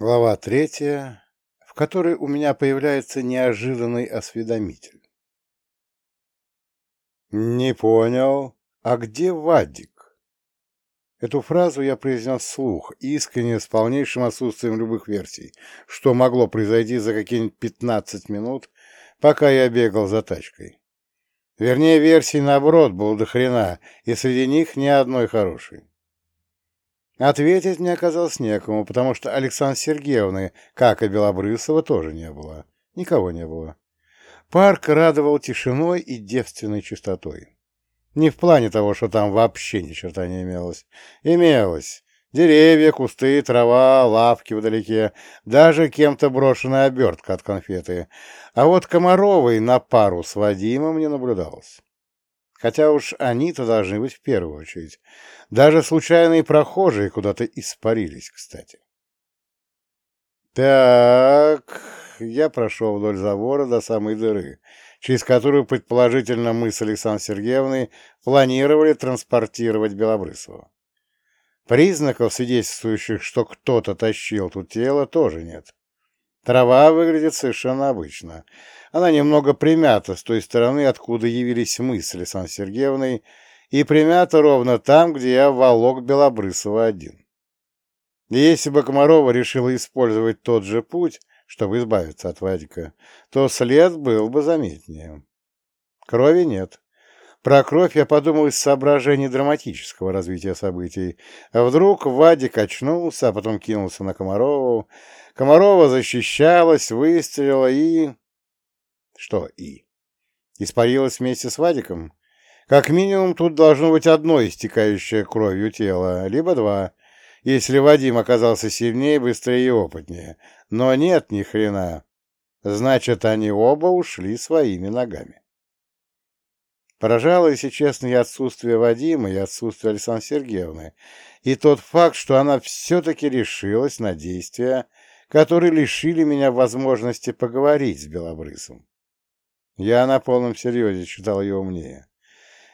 Глава третья, в которой у меня появляется неожиданный осведомитель. «Не понял. А где Вадик?» Эту фразу я произнес вслух, искренне, с полнейшим отсутствием любых версий, что могло произойти за какие-нибудь пятнадцать минут, пока я бегал за тачкой. Вернее, версий, наоборот, было до хрена, и среди них ни одной хорошей. Ответить мне оказалось некому, потому что Александра Сергеевны, как и Белобрысова, тоже не было. Никого не было. Парк радовал тишиной и девственной чистотой. Не в плане того, что там вообще ни черта не имелось. Имелось. Деревья, кусты, трава, лавки вдалеке, даже кем-то брошенная обертка от конфеты. А вот Комаровой на пару с Вадимом не наблюдалось. Хотя уж они-то должны быть в первую очередь. Даже случайные прохожие куда-то испарились, кстати. Так, я прошел вдоль забора до самой дыры, через которую, предположительно, мы с Александрой Сергеевной планировали транспортировать Белобрысова. Признаков, свидетельствующих, что кто-то тащил тут тело, тоже нет. Трава выглядит совершенно обычно. Она немного примята с той стороны, откуда явились мы с Александрой Сергеевной, и примята ровно там, где я волок Белобрысова один. Если бы Комарова решила использовать тот же путь, чтобы избавиться от Вадика, то след был бы заметнее. Крови нет. Про кровь я подумал из соображений драматического развития событий. А вдруг Вадик очнулся, а потом кинулся на Комарову. Комарова защищалась, выстрелила и... Что «и»? Испарилась вместе с Вадиком? Как минимум, тут должно быть одно истекающее кровью тело, либо два, если Вадим оказался сильнее, быстрее и опытнее. Но нет ни хрена. Значит, они оба ушли своими ногами. Поражало, если честно, и отсутствие Вадима, и отсутствие Александры Сергеевны, и тот факт, что она все-таки решилась на действия, которые лишили меня возможности поговорить с Белобрысом. Я на полном серьезе считал ее умнее.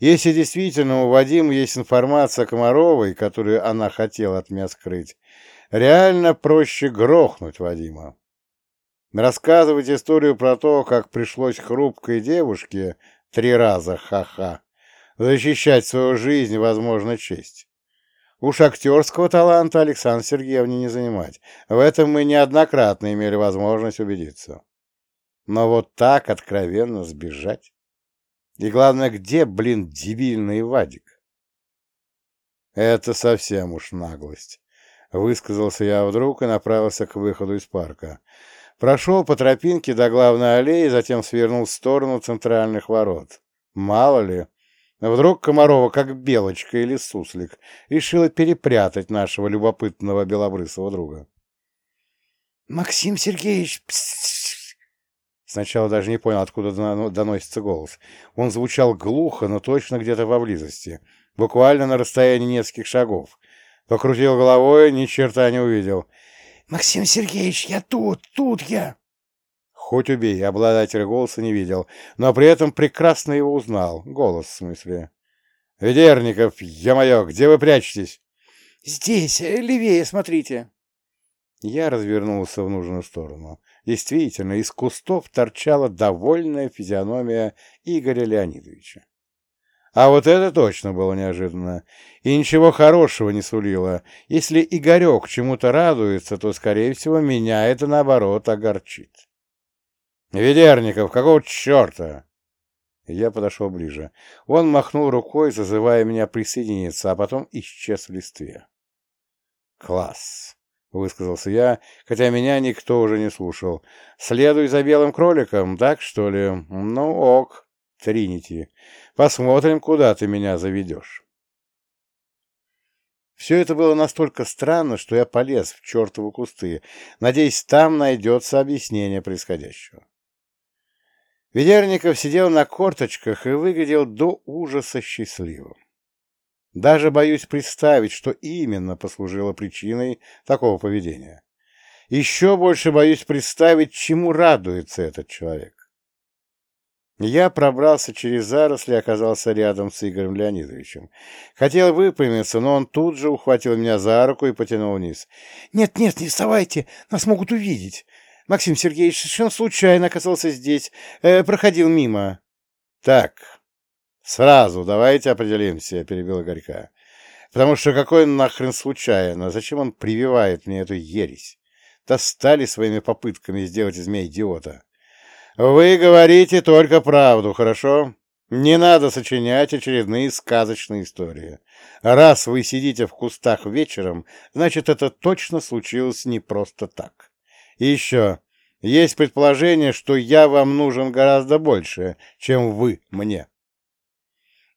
Если действительно у Вадима есть информация Комаровой, которую она хотела от меня скрыть, реально проще грохнуть Вадима. Рассказывать историю про то, как пришлось хрупкой девушке три раза ха-ха защищать свою жизнь, возможно, честь. Уж актерского таланта Александр Сергеевне не занимать. В этом мы неоднократно имели возможность убедиться. Но вот так откровенно сбежать? И главное, где, блин, дебильный Вадик? Это совсем уж наглость. Высказался я вдруг и направился к выходу из парка. Прошел по тропинке до главной аллеи, затем свернул в сторону центральных ворот. Мало ли, вдруг Комарова, как белочка или суслик, решила перепрятать нашего любопытного белобрысого друга. — Максим Сергеевич, пс Сначала даже не понял, откуда доносится голос. Он звучал глухо, но точно где-то поблизости, буквально на расстоянии нескольких шагов. Покрутил головой, ни черта не увидел. «Максим Сергеевич, я тут, тут я!» Хоть убей, обладателя голоса не видел, но при этом прекрасно его узнал. Голос, в смысле. «Ведерников, я-мое, где вы прячетесь?» «Здесь, левее, смотрите». Я развернулся в нужную сторону. Действительно, из кустов торчала довольная физиономия Игоря Леонидовича. А вот это точно было неожиданно. И ничего хорошего не сулило. Если Игорек чему-то радуется, то, скорее всего, меня это, наоборот, огорчит. «Ведерников, какого черта?» Я подошел ближе. Он махнул рукой, зазывая меня присоединиться, а потом исчез в листве. «Класс!» — высказался я, хотя меня никто уже не слушал. «Следуй за белым кроликом, так, что ли? Ну, ок, Тринити. Посмотрим, куда ты меня заведешь». Все это было настолько странно, что я полез в чертовы кусты, надеясь, там найдется объяснение происходящего. Ведерников сидел на корточках и выглядел до ужаса счастливым. Даже боюсь представить, что именно послужило причиной такого поведения. Еще больше боюсь представить, чему радуется этот человек. Я пробрался через заросли и оказался рядом с Игорем Леонидовичем. Хотел выпрямиться, но он тут же ухватил меня за руку и потянул вниз. «Нет, нет, не вставайте, нас могут увидеть. Максим Сергеевич совершенно случайно оказался здесь, э, проходил мимо». «Так, сразу давайте определимся», — перебил Игорька. «Потому что какой он нахрен случайно? Зачем он прививает мне эту ересь? Достали своими попытками сделать из меня идиота». Вы говорите только правду, хорошо? Не надо сочинять очередные сказочные истории. Раз вы сидите в кустах вечером, значит, это точно случилось не просто так. И еще, есть предположение, что я вам нужен гораздо больше, чем вы мне.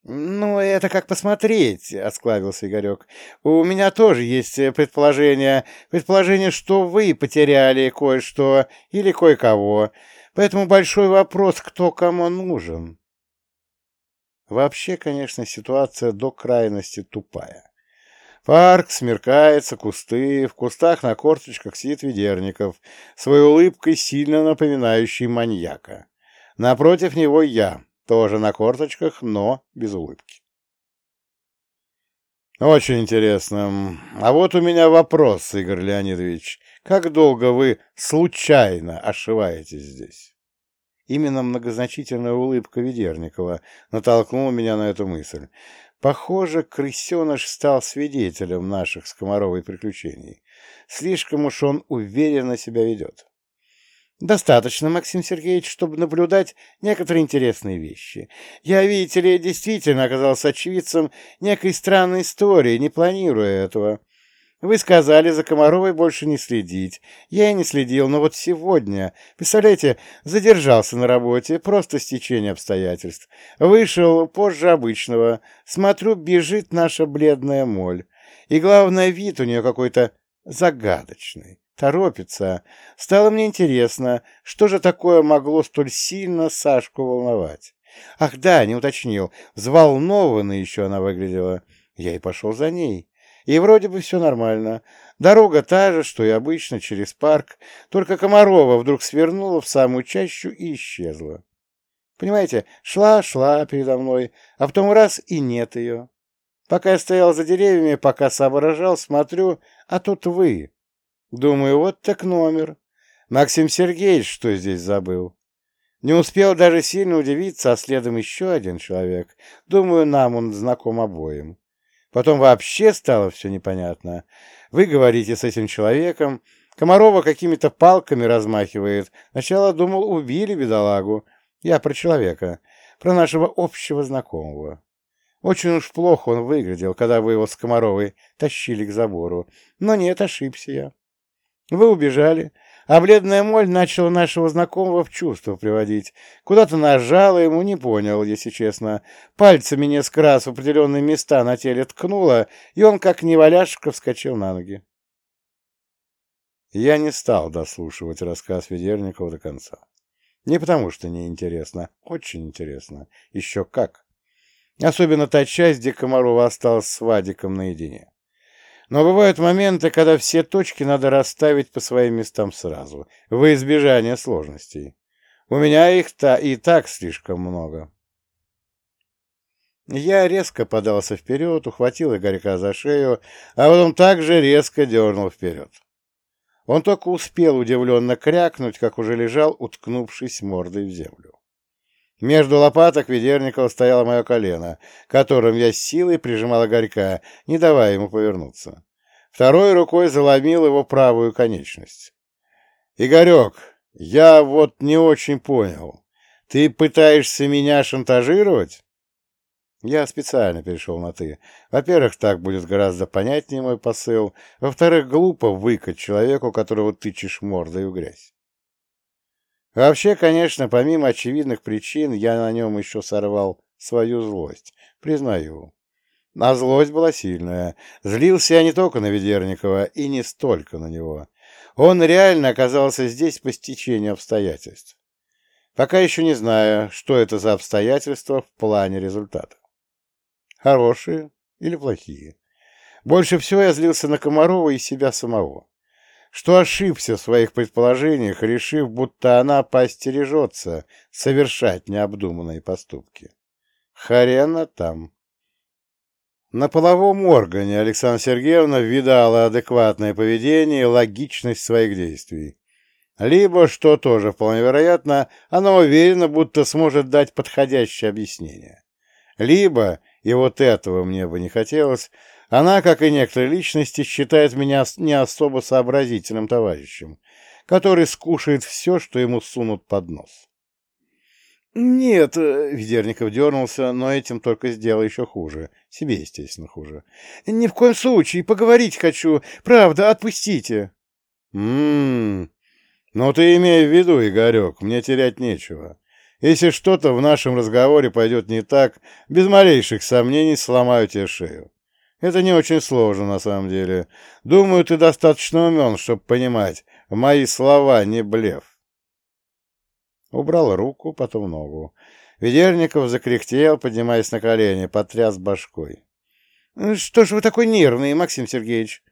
«Ну, это как посмотреть», — осклавился Игорек. «У меня тоже есть предположение. Предположение, что вы потеряли кое-что или кое-кого. Поэтому большой вопрос, кто кому нужен. Вообще, конечно, ситуация до крайности тупая. Парк, смеркается, кусты, в кустах на корточках сидит Ведерников, своей улыбкой сильно напоминающий маньяка. Напротив него я, тоже на корточках, но без улыбки. Очень интересно. А вот у меня вопрос, Игорь Леонидович. Как долго вы случайно ошиваетесь здесь? Именно многозначительная улыбка Ведерникова натолкнула меня на эту мысль. Похоже, крысеныш стал свидетелем наших с Комаровой приключений. Слишком уж он уверенно себя ведет. Достаточно, Максим Сергеевич, чтобы наблюдать некоторые интересные вещи. Я, видите ли, действительно оказался очевидцем некой странной истории, не планируя этого. Вы сказали за Комаровой больше не следить. Я и не следил, но вот сегодня, представляете, задержался на работе, просто стечение обстоятельств. Вышел позже обычного. Смотрю, бежит наша бледная моль. И главное, вид у нее какой-то загадочный. Торопится. Стало мне интересно, что же такое могло столь сильно Сашку волновать. Ах да, не уточнил, взволнованно еще она выглядела. Я и пошел за ней. И вроде бы все нормально. Дорога та же, что и обычно, через парк, только Комарова вдруг свернула в самую чащу и исчезла. Понимаете, шла-шла передо мной, а потом раз и нет ее. Пока я стоял за деревьями, пока соображал, смотрю, а тут вы. Думаю, вот так номер. Максим Сергеевич что здесь забыл? Не успел даже сильно удивиться, а следом еще один человек. Думаю, нам он знаком обоим. Потом вообще стало все непонятно. Вы говорите с этим человеком, Комарова какими-то палками размахивает. Сначала думал, убили бедолагу. Я про человека, про нашего общего знакомого. Очень уж плохо он выглядел, когда вы его с Комаровой тащили к забору. Но нет, ошибся я. Вы убежали, а бледная моль начала нашего знакомого в чувство приводить. Куда-то нажала ему, не понял, если честно. Пальцами несколько раз в определенные места на теле ткнула, и он, как неваляшка, вскочил на ноги. Я не стал дослушивать рассказ Ведерникова до конца. Не потому что неинтересно, очень интересно. Еще как. Особенно та часть, где Комарова осталась с Вадиком наедине. Но бывают моменты, когда все точки надо расставить по своим местам сразу, во избежание сложностей. У меня их-то и так слишком много. Я резко подался вперед, ухватил Игорька за шею, а потом также резко дернул вперед. Он только успел удивленно крякнуть, как уже лежал, уткнувшись мордой в землю. Между лопаток Ведерникова стояло мое колено, которым я с силой прижимал Игорька, не давая ему повернуться. Второй рукой заломил его правую конечность. «Игорек, я вот не очень понял. Ты пытаешься меня шантажировать?» Я специально перешел на «ты». Во-первых, так будет гораздо понятнее мой посыл. Во-вторых, глупо выкать человеку, которого тычешь мордой в грязь. Вообще, конечно, помимо очевидных причин, я на нем еще сорвал свою злость, признаю. А злость была сильная. Злился я не только на Ведерникова, и не столько на него. Он реально оказался здесь по стечению обстоятельств. Пока еще не знаю, что это за обстоятельства в плане результата. Хорошие или плохие. Больше всего я злился на Комарова и себя самого. Что ошибся в своих предположениях, решив, будто она поостережется совершать необдуманные поступки. Харена там. На половом органе Александра Сергеевна видала адекватное поведение и логичность своих действий. Либо, что тоже вполне вероятно, она уверена, будто сможет дать подходящее объяснение. Либо, и вот этого мне бы не хотелось, она, как и некоторые личности, считает меня не особо сообразительным товарищем, который скушает все, что ему сунут под нос. «Нет», Ведерников дернулся, но этим только сделал еще хуже. Себе, естественно, хуже. «Ни в коем случае, поговорить хочу. Правда, отпустите». «М-м-м, ну ты имей в виду, Игорек, мне терять нечего. Если что-то в нашем разговоре пойдет не так, без малейших сомнений сломаю тебе шею. Это не очень сложно, на самом деле. Думаю, ты достаточно умен, чтобы понимать, мои слова не блеф. Убрал руку, потом ногу. Ведерников закряхтел, поднимаясь на колени, потряс башкой. «Ну, — Что ж вы такой нервный, Максим Сергеевич?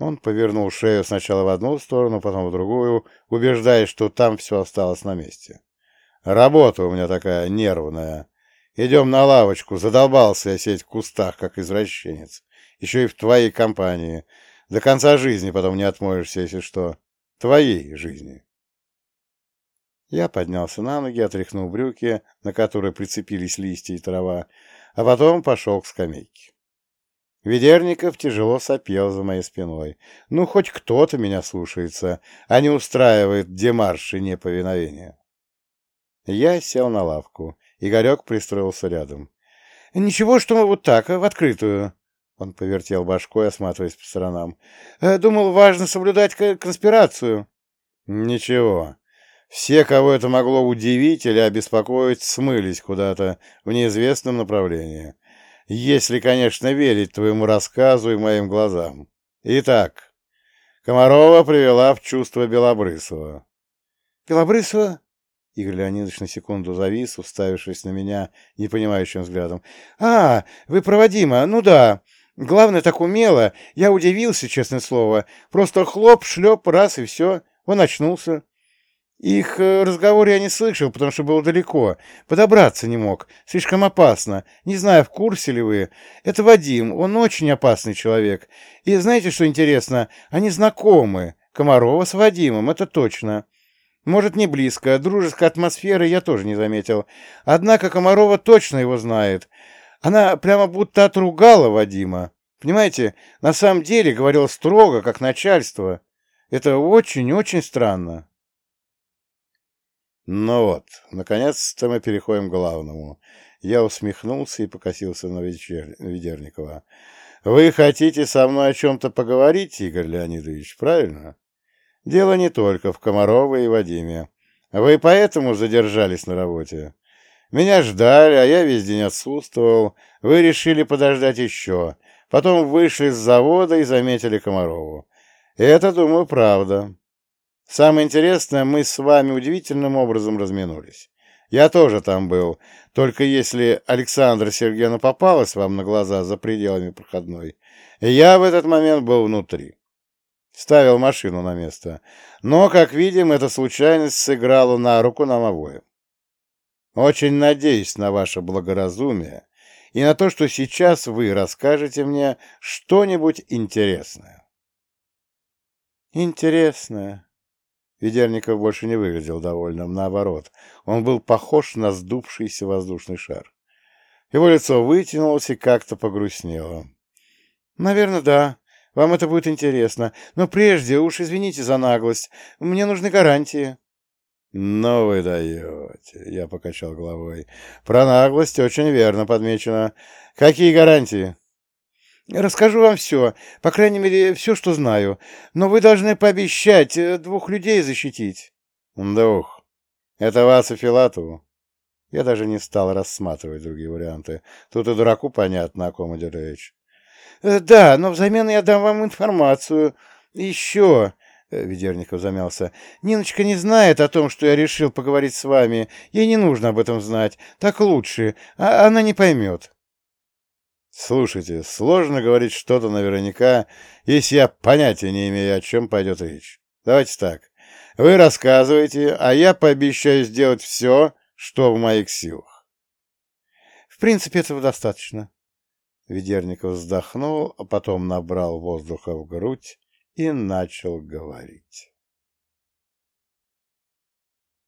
Он повернул шею сначала в одну сторону, потом в другую, убеждаясь, что там все осталось на месте. — Работа у меня такая нервная. Идем на лавочку. Задолбался я сидеть в кустах, как извращенец. Еще и в твоей компании. До конца жизни потом не отмоешься, если что. Твоей жизни. Я поднялся на ноги, отряхнул брюки, на которые прицепились листья и трава, а потом пошел к скамейке. Ведерников тяжело сопел за моей спиной. Ну, хоть кто-то меня слушается, а не устраивает демарши неповиновения. Я сел на лавку. Игорек пристроился рядом. — Ничего, что мы вот так, в открытую. Он повертел башкой, осматриваясь по сторонам. «Э, — Думал, важно соблюдать конспирацию. — Ничего. Все, кого это могло удивить или обеспокоить, смылись куда-то в неизвестном направлении. Если, конечно, верить твоему рассказу и моим глазам. Итак, Комарова привела в чувство Белобрысова. — Белобрысова? Игорь Леонидович на секунду завис, уставившись на меня непонимающим взглядом. «А, вы проводима, ну да. Главное, так умело. Я удивился, честное слово. Просто хлоп, шлеп, раз и все. Он очнулся. Их э, разговор я не слышал, потому что был далеко. Подобраться не мог. Слишком опасно. Не знаю, в курсе ли вы. Это Вадим. Он очень опасный человек. И знаете, что интересно? Они знакомы. Комарова с Вадимом, это точно. Может, не близко, дружеской атмосферы я тоже не заметил. Однако Комарова точно его знает. Она прямо будто отругала Вадима. Понимаете, на самом деле говорила строго, как начальство. Это очень-очень странно. Ну вот, наконец-то мы переходим к главному. Я усмехнулся и покосился на вечер... Ведерникова. Вы хотите со мной о чем-то поговорить, Игорь Леонидович, правильно? Дело не только в Комаровой и Вадиме. Вы поэтому задержались на работе? Меня ждали, а я весь день отсутствовал. Вы решили подождать еще. Потом вышли с завода и заметили Комарову. Это, думаю, правда. Самое интересное, мы с вами удивительным образом разминулись. Я тоже там был, только если Александра Сергеевна попалась вам на глаза за пределами проходной, я в этот момент был внутри. Ставил машину на место. Но, как видим, эта случайность сыграла на руку нам обоим. Очень надеюсь на ваше благоразумие и на то, что сейчас вы расскажете мне что-нибудь интересное. Интересное. Ведерников больше не выглядел довольным, наоборот. Он был похож на сдувшийся воздушный шар. Его лицо вытянулось и как-то погрустнело. — Наверное, да. Вам это будет интересно. Но прежде уж извините за наглость. Мне нужны гарантии. — Ну вы даете, — я покачал головой. — Про наглость очень верно подмечено. Какие гарантии? — Расскажу вам все, по крайней мере, все, что знаю. Но вы должны пообещать э, двух людей защитить. — Двух. Это вас и Филатову? Я даже не стал рассматривать другие варианты. Тут и дураку понятно, о ком идет речь. Э, «Да, но взамен я дам вам информацию. Еще...» э, Ведерников замялся. «Ниночка не знает о том, что я решил поговорить с вами. Ей не нужно об этом знать. Так лучше. А она не поймет». Слушайте, сложно говорить что-то наверняка, если я понятия не имею, о чем пойдет речь. Давайте так. Вы рассказываете, а я пообещаю сделать все, что в моих силах. В принципе, этого достаточно. Ведерников вздохнул, а потом набрал воздуха в грудь и начал говорить.